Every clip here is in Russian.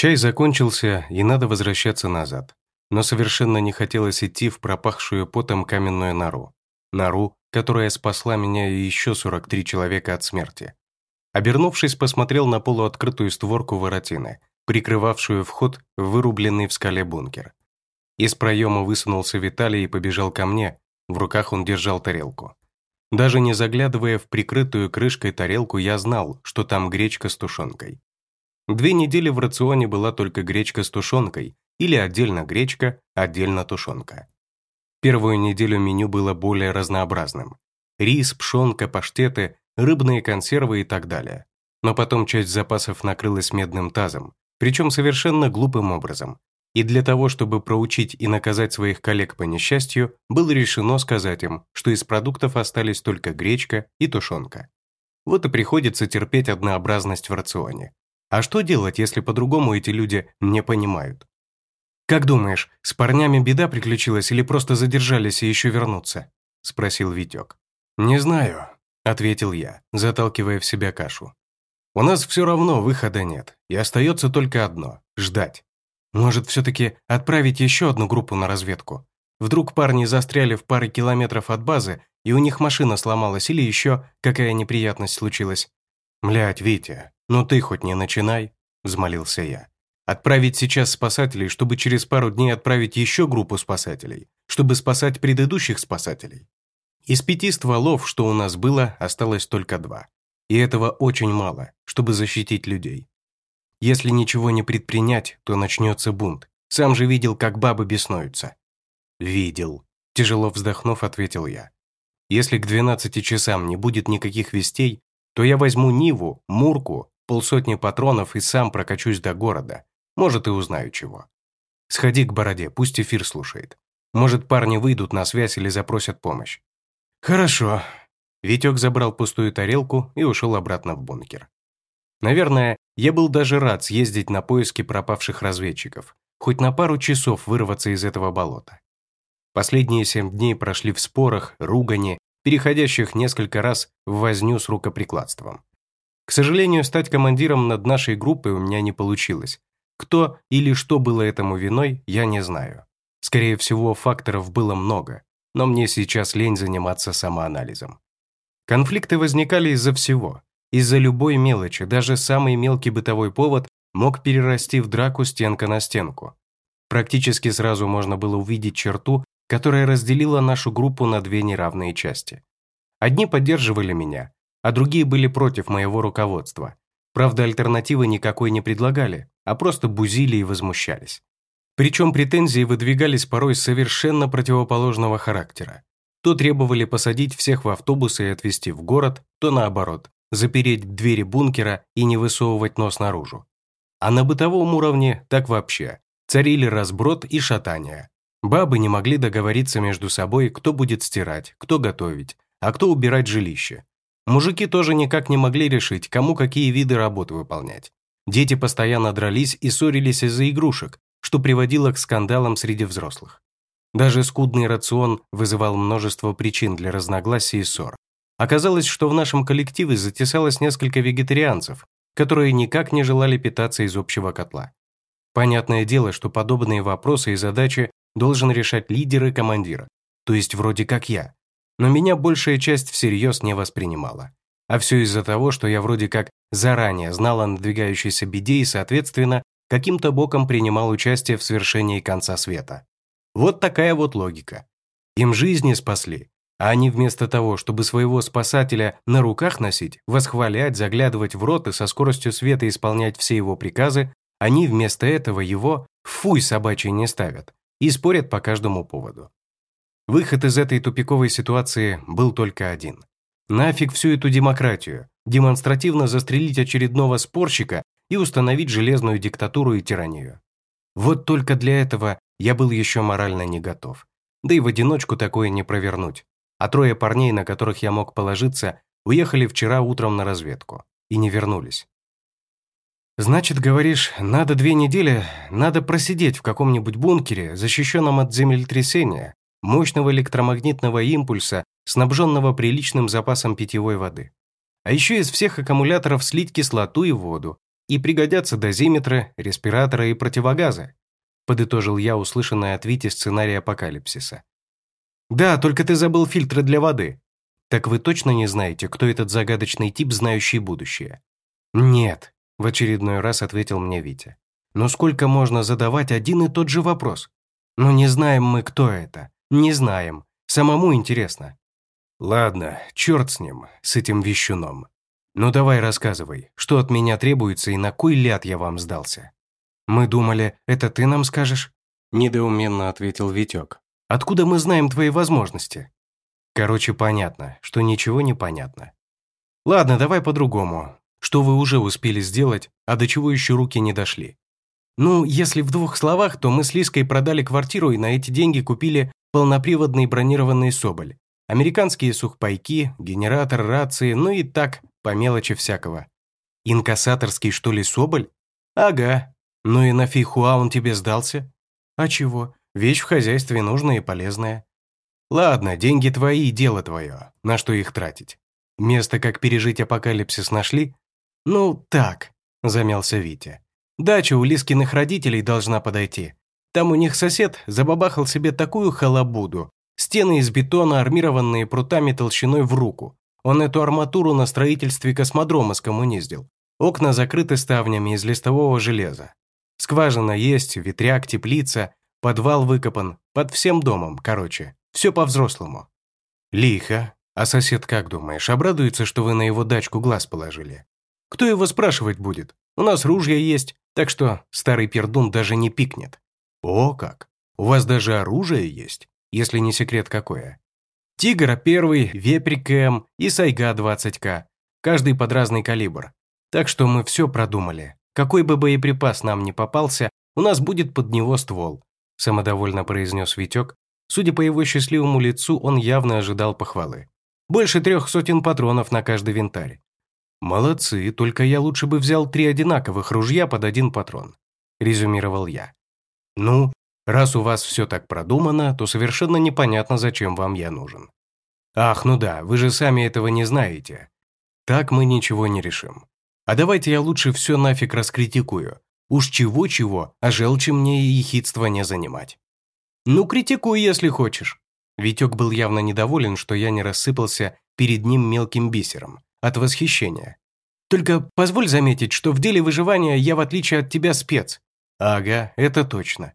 Чай закончился, и надо возвращаться назад. Но совершенно не хотелось идти в пропахшую потом каменную нору. Нору, которая спасла меня и еще 43 человека от смерти. Обернувшись, посмотрел на полуоткрытую створку воротины, прикрывавшую вход в вырубленный в скале бункер. Из проема высунулся Виталий и побежал ко мне, в руках он держал тарелку. Даже не заглядывая в прикрытую крышкой тарелку, я знал, что там гречка с тушенкой. Две недели в рационе была только гречка с тушенкой, или отдельно гречка, отдельно тушенка. Первую неделю меню было более разнообразным. Рис, пшенка, паштеты, рыбные консервы и так далее. Но потом часть запасов накрылась медным тазом, причем совершенно глупым образом. И для того, чтобы проучить и наказать своих коллег по несчастью, было решено сказать им, что из продуктов остались только гречка и тушенка. Вот и приходится терпеть однообразность в рационе. А что делать, если по-другому эти люди не понимают? «Как думаешь, с парнями беда приключилась или просто задержались и еще вернутся?» — спросил Витек. «Не знаю», — ответил я, заталкивая в себя кашу. «У нас все равно выхода нет, и остается только одно — ждать. Может, все-таки отправить еще одну группу на разведку? Вдруг парни застряли в паре километров от базы, и у них машина сломалась или еще какая неприятность случилась? Млять, Витя, «Ну ты хоть не начинай», — взмолился я. «Отправить сейчас спасателей, чтобы через пару дней отправить еще группу спасателей, чтобы спасать предыдущих спасателей». Из пяти стволов, что у нас было, осталось только два. И этого очень мало, чтобы защитить людей. Если ничего не предпринять, то начнется бунт. Сам же видел, как бабы беснуются. «Видел», – тяжело вздохнув, ответил я. «Если к 12 часам не будет никаких вестей, то я возьму Ниву, Мурку полсотни патронов и сам прокачусь до города. Может, и узнаю чего. Сходи к бороде, пусть эфир слушает. Может, парни выйдут на связь или запросят помощь. Хорошо. Витек забрал пустую тарелку и ушел обратно в бункер. Наверное, я был даже рад съездить на поиски пропавших разведчиков, хоть на пару часов вырваться из этого болота. Последние семь дней прошли в спорах, ругани, переходящих несколько раз в возню с рукоприкладством. К сожалению, стать командиром над нашей группой у меня не получилось. Кто или что было этому виной, я не знаю. Скорее всего, факторов было много, но мне сейчас лень заниматься самоанализом. Конфликты возникали из-за всего. Из-за любой мелочи, даже самый мелкий бытовой повод мог перерасти в драку стенка на стенку. Практически сразу можно было увидеть черту, которая разделила нашу группу на две неравные части. Одни поддерживали меня, а другие были против моего руководства. Правда, альтернативы никакой не предлагали, а просто бузили и возмущались. Причем претензии выдвигались порой совершенно противоположного характера. То требовали посадить всех в автобусы и отвезти в город, то наоборот, запереть двери бункера и не высовывать нос наружу. А на бытовом уровне так вообще. Царили разброд и шатание. Бабы не могли договориться между собой, кто будет стирать, кто готовить, а кто убирать жилище. Мужики тоже никак не могли решить, кому какие виды работы выполнять. Дети постоянно дрались и ссорились из-за игрушек, что приводило к скандалам среди взрослых. Даже скудный рацион вызывал множество причин для разногласий и ссор. Оказалось, что в нашем коллективе затесалось несколько вегетарианцев, которые никак не желали питаться из общего котла. Понятное дело, что подобные вопросы и задачи должен решать лидер и командир, то есть вроде как я, но меня большая часть всерьез не воспринимала. А все из-за того, что я вроде как заранее знал о надвигающейся беде и, соответственно, каким-то боком принимал участие в свершении конца света. Вот такая вот логика. Им жизни спасли, а они вместо того, чтобы своего спасателя на руках носить, восхвалять, заглядывать в рот и со скоростью света исполнять все его приказы, они вместо этого его «фуй собачий» не ставят и спорят по каждому поводу. Выход из этой тупиковой ситуации был только один. Нафиг всю эту демократию, демонстративно застрелить очередного спорщика и установить железную диктатуру и тиранию. Вот только для этого я был еще морально не готов. Да и в одиночку такое не провернуть. А трое парней, на которых я мог положиться, уехали вчера утром на разведку и не вернулись. «Значит, говоришь, надо две недели, надо просидеть в каком-нибудь бункере, защищенном от землетрясения, мощного электромагнитного импульса, снабженного приличным запасом питьевой воды. А еще из всех аккумуляторов слить кислоту и воду, и пригодятся дозиметры, респираторы и противогазы, подытожил я услышанное от Вити сценарий апокалипсиса. «Да, только ты забыл фильтры для воды. Так вы точно не знаете, кто этот загадочный тип, знающий будущее?» «Нет», — в очередной раз ответил мне Витя. «Но сколько можно задавать один и тот же вопрос? Но не знаем мы, кто это. Не знаем. Самому интересно». «Ладно, черт с ним, с этим вещуном. Ну давай рассказывай, что от меня требуется и на кой ляд я вам сдался?» «Мы думали, это ты нам скажешь?» Недоуменно ответил Витек. «Откуда мы знаем твои возможности?» Короче, понятно, что ничего не понятно. Ладно, давай по-другому. Что вы уже успели сделать, а до чего еще руки не дошли? Ну, если в двух словах, то мы с Лиской продали квартиру и на эти деньги купили полноприводный бронированный «Соболь», американские сухпайки, генератор рации, ну и так, по мелочи всякого. Инкассаторский, что ли, «Соболь»? Ага. Ну и на фихуа он тебе сдался? А чего? Вещь в хозяйстве нужная и полезная. Ладно, деньги твои и дело твое. На что их тратить? Место, как пережить апокалипсис, нашли? Ну, так, замялся Витя. Дача у Лискиных родителей должна подойти. Там у них сосед забабахал себе такую халабуду. Стены из бетона, армированные прутами толщиной в руку. Он эту арматуру на строительстве космодрома скоммуниздил. Окна закрыты ставнями из листового железа. Скважина есть, ветряк, теплица, подвал выкопан, под всем домом, короче. Все по-взрослому. Лихо. А сосед, как думаешь, обрадуется, что вы на его дачку глаз положили? Кто его спрашивать будет? У нас ружья есть, так что старый пердун даже не пикнет. О как! У вас даже оружие есть, если не секрет какое. Тигра первый, Веприк М и Сайга 20К, каждый под разный калибр. Так что мы все продумали. Какой бы боеприпас нам не попался, у нас будет под него ствол», – самодовольно произнес Витек. Судя по его счастливому лицу, он явно ожидал похвалы. «Больше трех сотен патронов на каждый винтарь». «Молодцы, только я лучше бы взял три одинаковых ружья под один патрон», – резюмировал я. Ну, раз у вас все так продумано, то совершенно непонятно, зачем вам я нужен. Ах, ну да, вы же сами этого не знаете. Так мы ничего не решим. А давайте я лучше все нафиг раскритикую. Уж чего-чего, а желчи мне и ехидство не занимать. Ну, критикуй, если хочешь. Витек был явно недоволен, что я не рассыпался перед ним мелким бисером, от восхищения. Только позволь заметить, что в деле выживания я, в отличие от тебя, спец. Ага, это точно.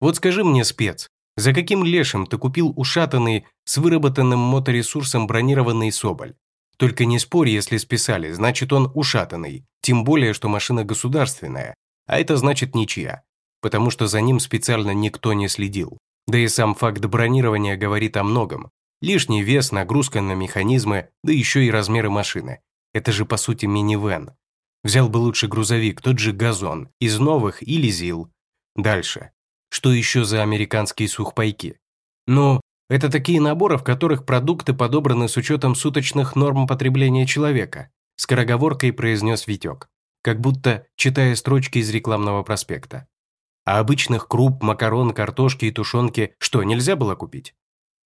Вот скажи мне, спец, за каким лешим ты купил ушатанный с выработанным моторесурсом бронированный Соболь? Только не спорь, если списали, значит он ушатанный, тем более, что машина государственная, а это значит ничья, потому что за ним специально никто не следил. Да и сам факт бронирования говорит о многом. Лишний вес, нагрузка на механизмы, да еще и размеры машины. Это же, по сути, минивэн. Взял бы лучше грузовик, тот же газон, из новых или ЗИЛ. Дальше. Что еще за американские сухпайки? Ну, это такие наборы, в которых продукты подобраны с учетом суточных норм потребления человека, скороговоркой произнес Витек, как будто читая строчки из рекламного проспекта. А обычных круп, макарон, картошки и тушенки что, нельзя было купить?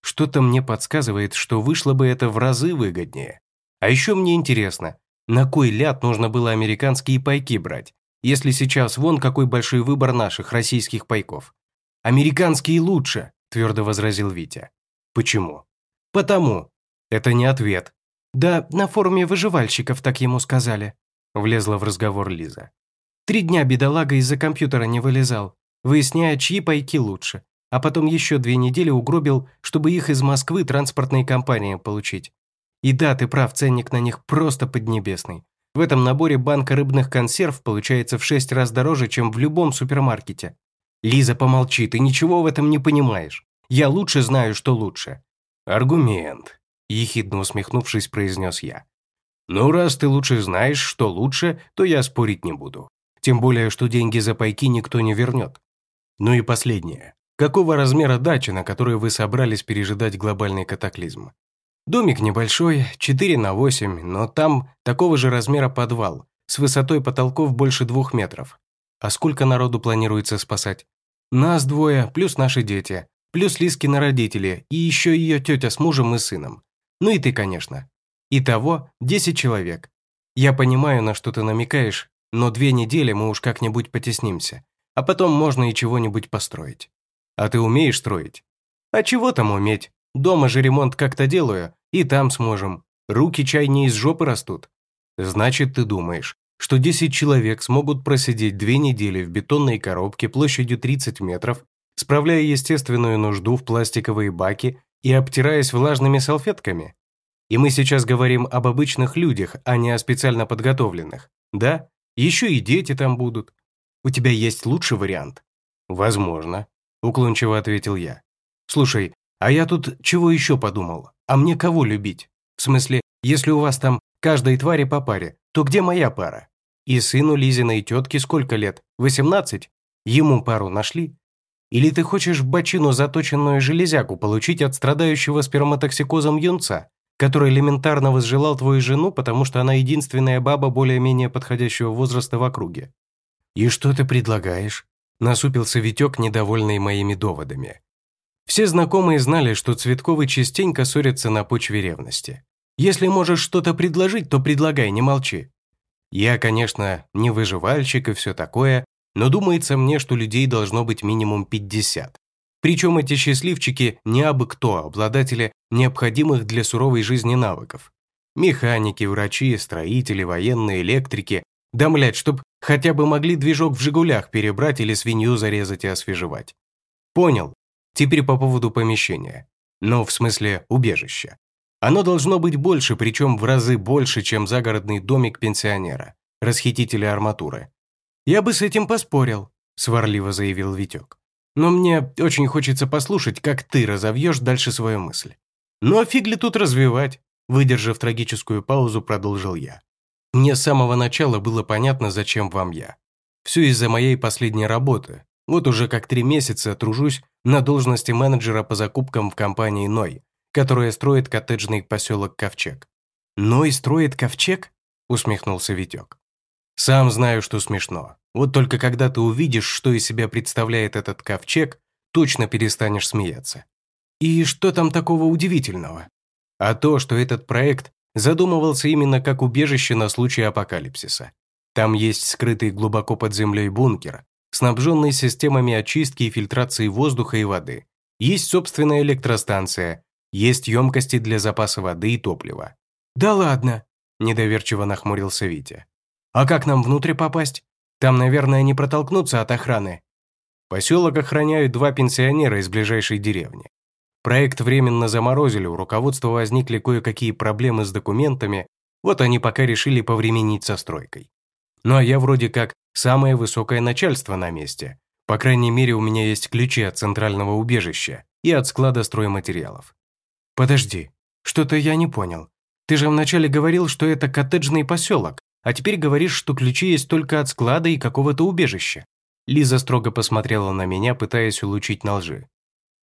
Что-то мне подсказывает, что вышло бы это в разы выгоднее. А еще мне интересно, на кой ляд нужно было американские пайки брать, если сейчас вон какой большой выбор наших российских пайков? Американские лучше, твердо возразил Витя. Почему? Потому. Это не ответ. Да, на форуме выживальщиков так ему сказали. Влезла в разговор Лиза. Три дня бедолага из-за компьютера не вылезал, выясняя, чьи пайки лучше, а потом еще две недели угробил, чтобы их из Москвы транспортной компании получить. И да, ты прав, ценник на них просто поднебесный. В этом наборе банка рыбных консерв получается в шесть раз дороже, чем в любом супермаркете. Лиза, помолчи, ты ничего в этом не понимаешь. Я лучше знаю, что лучше. Аргумент, ехидно усмехнувшись, произнес я. Ну, раз ты лучше знаешь, что лучше, то я спорить не буду. Тем более, что деньги за пайки никто не вернет. Ну и последнее. Какого размера дача, на которой вы собрались пережидать глобальный катаклизм? Домик небольшой, 4 на 8, но там такого же размера подвал, с высотой потолков больше двух метров. А сколько народу планируется спасать? Нас двое, плюс наши дети, плюс лиски на родители и еще ее тетя с мужем и сыном. Ну и ты, конечно. Итого 10 человек. Я понимаю, на что ты намекаешь, но две недели мы уж как-нибудь потеснимся, а потом можно и чего-нибудь построить. А ты умеешь строить? А чего там уметь? Дома же ремонт как-то делаю, и там сможем. Руки чай не из жопы растут. Значит, ты думаешь, что 10 человек смогут просидеть две недели в бетонной коробке площадью 30 метров, справляя естественную нужду в пластиковые баки и обтираясь влажными салфетками? И мы сейчас говорим об обычных людях, а не о специально подготовленных. Да? Еще и дети там будут. У тебя есть лучший вариант? Возможно, уклончиво ответил я. Слушай, а я тут чего еще подумал? А мне кого любить? В смысле, если у вас там каждой твари по паре, то где моя пара? И сыну Лизиной тетки сколько лет? 18? Ему пару нашли? Или ты хочешь в бочину заточенную железяку получить от страдающего сперматоксикозом юнца, который элементарно возжелал твою жену, потому что она единственная баба более-менее подходящего возраста в округе? И что ты предлагаешь? Насупился Витек, недовольный моими доводами. Все знакомые знали, что Цветковы частенько ссорятся на почве ревности. Если можешь что-то предложить, то предлагай, не молчи. Я, конечно, не выживальщик и все такое, но думается мне, что людей должно быть минимум 50. Причем эти счастливчики не абы кто, а обладатели необходимых для суровой жизни навыков. Механики, врачи, строители, военные, электрики. Да, млядь, чтоб хотя бы могли движок в «Жигулях» перебрать или свинью зарезать и освежевать. Понял, Теперь по поводу помещения. но в смысле, убежища. Оно должно быть больше, причем в разы больше, чем загородный домик пенсионера, расхитителя арматуры. «Я бы с этим поспорил», – сварливо заявил Витек. «Но мне очень хочется послушать, как ты разовьешь дальше свою мысль». «Ну а фиг ли тут развивать?» – выдержав трагическую паузу, продолжил я. «Мне с самого начала было понятно, зачем вам я. Все из-за моей последней работы, вот уже как три месяца тружусь на должности менеджера по закупкам в компании «Ной», которая строит коттеджный поселок Ковчег. «Ной строит Ковчег?» – усмехнулся Витек. «Сам знаю, что смешно. Вот только когда ты увидишь, что из себя представляет этот ковчег, точно перестанешь смеяться. И что там такого удивительного? А то, что этот проект задумывался именно как убежище на случай апокалипсиса. Там есть скрытый глубоко под землей бункер, снабженный системами очистки и фильтрации воздуха и воды. Есть собственная электростанция, есть емкости для запаса воды и топлива. «Да ладно!» – недоверчиво нахмурился Витя. «А как нам внутрь попасть? Там, наверное, не протолкнуться от охраны». Поселок охраняют два пенсионера из ближайшей деревни. Проект временно заморозили, у руководства возникли кое-какие проблемы с документами, вот они пока решили повременить со стройкой. Ну а я вроде как самое высокое начальство на месте. По крайней мере, у меня есть ключи от центрального убежища и от склада стройматериалов. Подожди, что-то я не понял. Ты же вначале говорил, что это коттеджный поселок, а теперь говоришь, что ключи есть только от склада и какого-то убежища. Лиза строго посмотрела на меня, пытаясь улучить на лжи.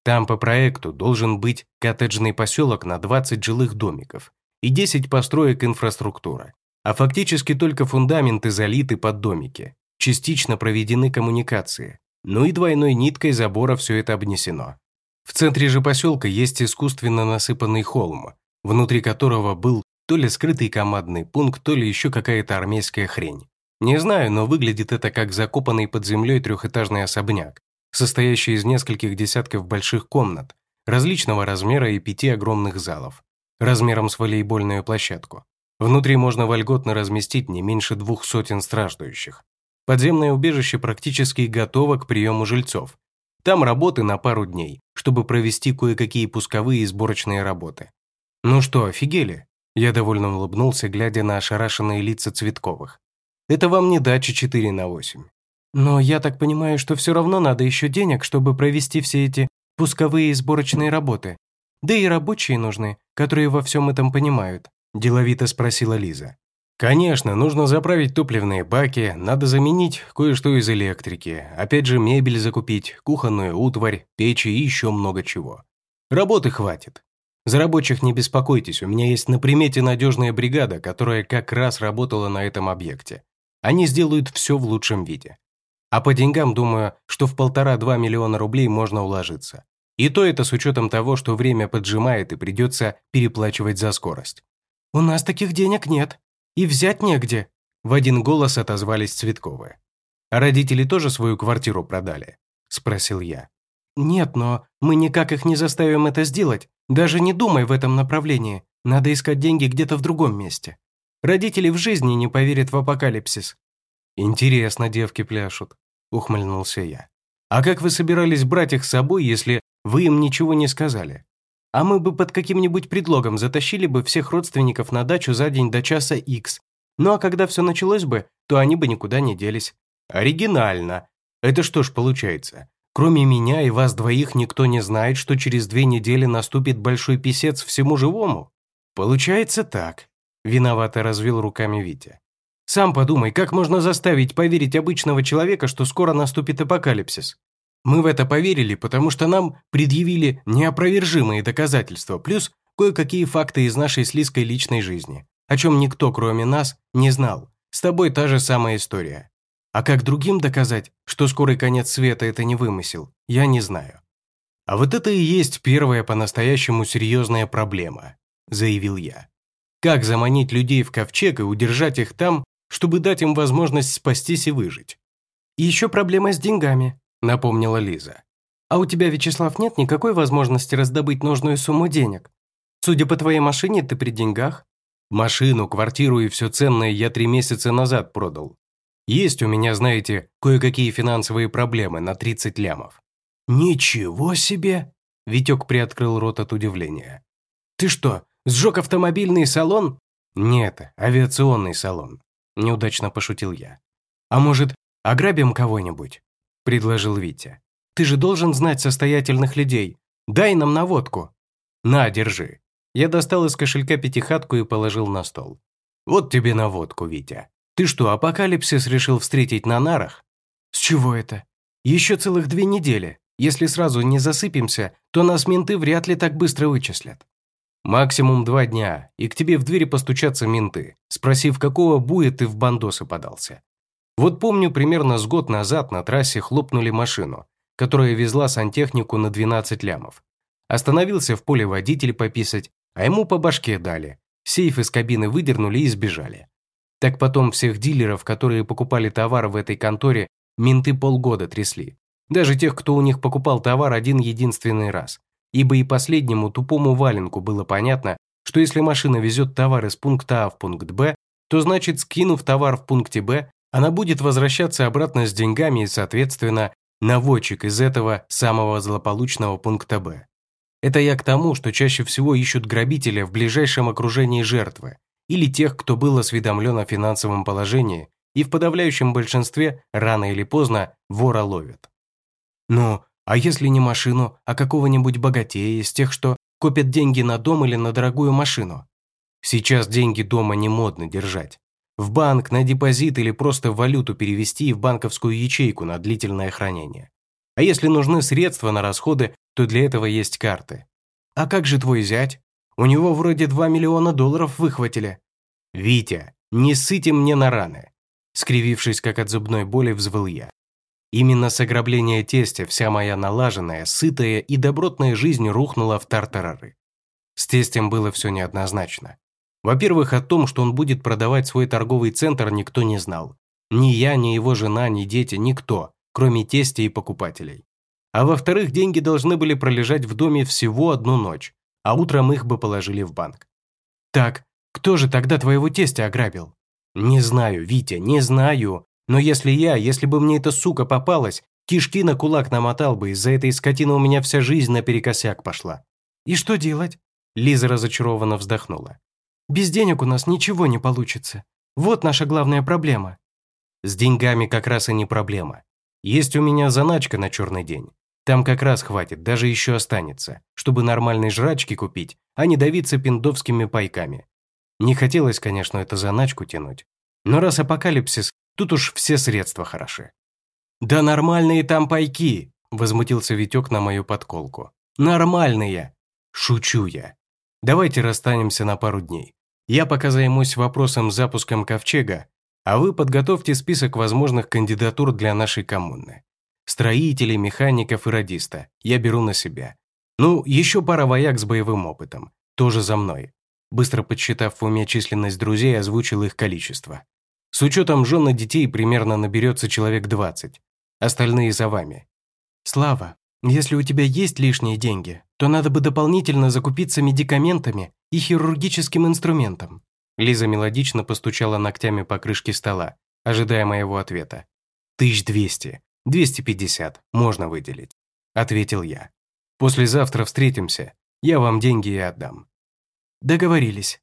Там по проекту должен быть коттеджный поселок на 20 жилых домиков и 10 построек инфраструктуры, а фактически только фундаменты залиты под домики частично проведены коммуникации, но и двойной ниткой забора все это обнесено. В центре же поселка есть искусственно насыпанный холм, внутри которого был то ли скрытый командный пункт, то ли еще какая-то армейская хрень. Не знаю, но выглядит это как закопанный под землей трехэтажный особняк, состоящий из нескольких десятков больших комнат, различного размера и пяти огромных залов, размером с волейбольную площадку. Внутри можно вольготно разместить не меньше двух сотен страждущих. Подземное убежище практически готово к приему жильцов. Там работы на пару дней, чтобы провести кое-какие пусковые и сборочные работы. Ну что, офигели? Я довольно улыбнулся, глядя на ошарашенные лица Цветковых. Это вам не дача 4 на 8. Но я так понимаю, что все равно надо еще денег, чтобы провести все эти пусковые и сборочные работы. Да и рабочие нужны, которые во всем этом понимают», – деловито спросила Лиза. Конечно, нужно заправить топливные баки, надо заменить кое-что из электрики, опять же мебель закупить, кухонную утварь, печи и еще много чего. Работы хватит. За рабочих не беспокойтесь, у меня есть на примете надежная бригада, которая как раз работала на этом объекте. Они сделают все в лучшем виде. А по деньгам, думаю, что в полтора-два миллиона рублей можно уложиться. И то это с учетом того, что время поджимает и придется переплачивать за скорость. «У нас таких денег нет», и взять негде!» В один голос отозвались Цветковы. А «Родители тоже свою квартиру продали?» – спросил я. «Нет, но мы никак их не заставим это сделать. Даже не думай в этом направлении. Надо искать деньги где-то в другом месте. Родители в жизни не поверят в апокалипсис». «Интересно девки пляшут», – ухмыльнулся я. «А как вы собирались брать их с собой, если вы им ничего не сказали?» А мы бы под каким-нибудь предлогом затащили бы всех родственников на дачу за день до часа X. Ну а когда все началось бы, то они бы никуда не делись. Оригинально. Это что ж получается? Кроме меня и вас двоих никто не знает, что через две недели наступит большой писец всему живому? Получается так. Виновато развел руками Витя. Сам подумай, как можно заставить поверить обычного человека, что скоро наступит апокалипсис? Мы в это поверили, потому что нам предъявили неопровержимые доказательства, плюс кое-какие факты из нашей с Лиской личной жизни, о чем никто, кроме нас, не знал. С тобой та же самая история. А как другим доказать, что скорый конец света это не вымысел, я не знаю. А вот это и есть первая по-настоящему серьезная проблема, заявил я. Как заманить людей в ковчег и удержать их там, чтобы дать им возможность спастись и выжить? И еще проблема с деньгами, — напомнила Лиза. «А у тебя, Вячеслав, нет никакой возможности раздобыть нужную сумму денег? Судя по твоей машине, ты при деньгах?» «Машину, квартиру и все ценное я три месяца назад продал. Есть у меня, знаете, кое-какие финансовые проблемы на 30 лямов». «Ничего себе!» — Витек приоткрыл рот от удивления. «Ты что, сжег автомобильный салон?» «Нет, авиационный салон», — неудачно пошутил я. «А может, ограбим кого-нибудь?» — предложил Витя. «Ты же должен знать состоятельных людей. Дай нам наводку». «На, держи». Я достал из кошелька пятихатку и положил на стол. «Вот тебе наводку, Витя. Ты что, апокалипсис решил встретить на нарах?» «С чего это? Еще целых две недели. Если сразу не засыпемся, то нас менты вряд ли так быстро вычислят». «Максимум два дня, и к тебе в двери постучатся менты, спросив, какого будет, ты в бандосы подался. Вот помню, примерно с год назад на трассе хлопнули машину, которая везла сантехнику на 12 лямов. Остановился в поле водитель пописать, а ему по башке дали. Сейф из кабины выдернули и сбежали. Так потом всех дилеров, которые покупали товар в этой конторе, менты полгода трясли. Даже тех, кто у них покупал товар один единственный раз. Ибо и последнему тупому валенку было понятно, что если машина везет товар из пункта А в пункт Б, то значит, скинув товар в пункте Б, она будет возвращаться обратно с деньгами и, соответственно, наводчик из этого самого злополучного пункта Б. Это я к тому, что чаще всего ищут грабителя в ближайшем окружении жертвы или тех, кто был осведомлен о финансовом положении, и в подавляющем большинстве рано или поздно вора ловят. Ну, а если не машину, а какого-нибудь богатея из тех, что копят деньги на дом или на дорогую машину? Сейчас деньги дома не модно держать в банк, на депозит или просто валюту перевести в банковскую ячейку на длительное хранение. А если нужны средства на расходы, то для этого есть карты. А как же твой зять? У него вроде 2 миллиона долларов выхватили. Витя, не сыти мне на раны. Скривившись, как от зубной боли, взвыл я. Именно с ограбления тестя вся моя налаженная, сытая и добротная жизнь рухнула в тартарары. С тестем было все неоднозначно. Во-первых, о том, что он будет продавать свой торговый центр, никто не знал. Ни я, ни его жена, ни дети, никто, кроме тестя и покупателей. А во-вторых, деньги должны были пролежать в доме всего одну ночь, а утром их бы положили в банк. Так, кто же тогда твоего тестя ограбил? Не знаю, Витя, не знаю. Но если я, если бы мне эта сука попалась, кишки на кулак намотал бы, из-за этой скотины у меня вся жизнь наперекосяк пошла. И что делать? Лиза разочарованно вздохнула. Без денег у нас ничего не получится. Вот наша главная проблема». «С деньгами как раз и не проблема. Есть у меня заначка на черный день. Там как раз хватит, даже еще останется, чтобы нормальные жрачки купить, а не давиться пиндовскими пайками. Не хотелось, конечно, это заначку тянуть. Но раз апокалипсис, тут уж все средства хороши». «Да нормальные там пайки!» – возмутился Витек на мою подколку. «Нормальные!» «Шучу я. Давайте расстанемся на пару дней. Я пока займусь вопросом запуском ковчега, а вы подготовьте список возможных кандидатур для нашей коммуны. Строителей, механиков и радиста. Я беру на себя. Ну, еще пара вояк с боевым опытом. Тоже за мной. Быстро подсчитав в уме численность друзей, озвучил их количество. С учетом жены и детей примерно наберется человек 20. Остальные за вами. Слава, если у тебя есть лишние деньги, то надо бы дополнительно закупиться медикаментами и хирургическим инструментом». Лиза мелодично постучала ногтями по крышке стола, ожидая моего ответа. «Тысяч двести, двести пятьдесят, можно выделить», — ответил я. «Послезавтра встретимся, я вам деньги и отдам». «Договорились»,